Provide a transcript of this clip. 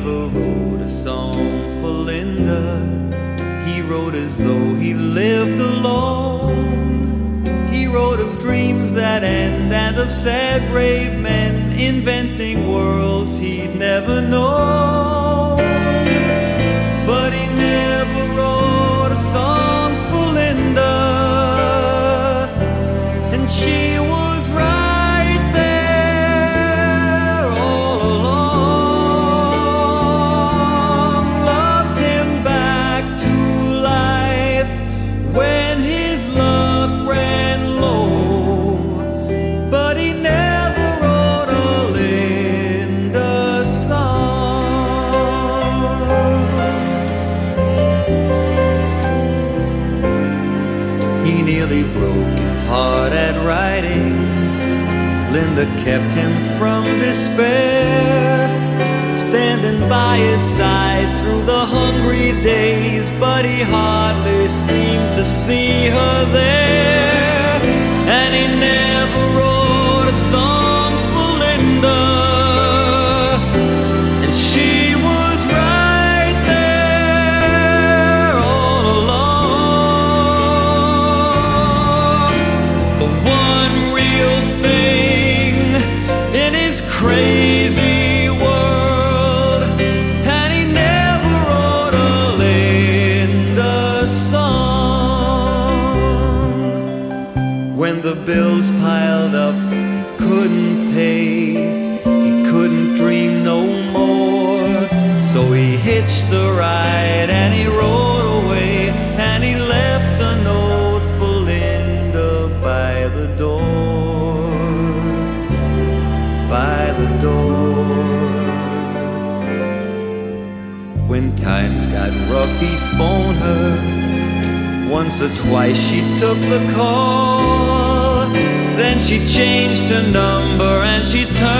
never wrote a song for Linda. He wrote as though he lived alone. He wrote of dreams that end and of sad brave men inventing worlds he'd never known. Heart at writing. Linda kept him from despair, standing by his side through the hungry days, but he hardly seemed to see her there. When the bills piled up, he couldn't pay. He couldn't dream no more. So he hitched a ride and he rode away. And he left a note for Linda by the door. By the door. When times got rough, he'd phone her. Once or twice she took the call. Then she changed her number and she turned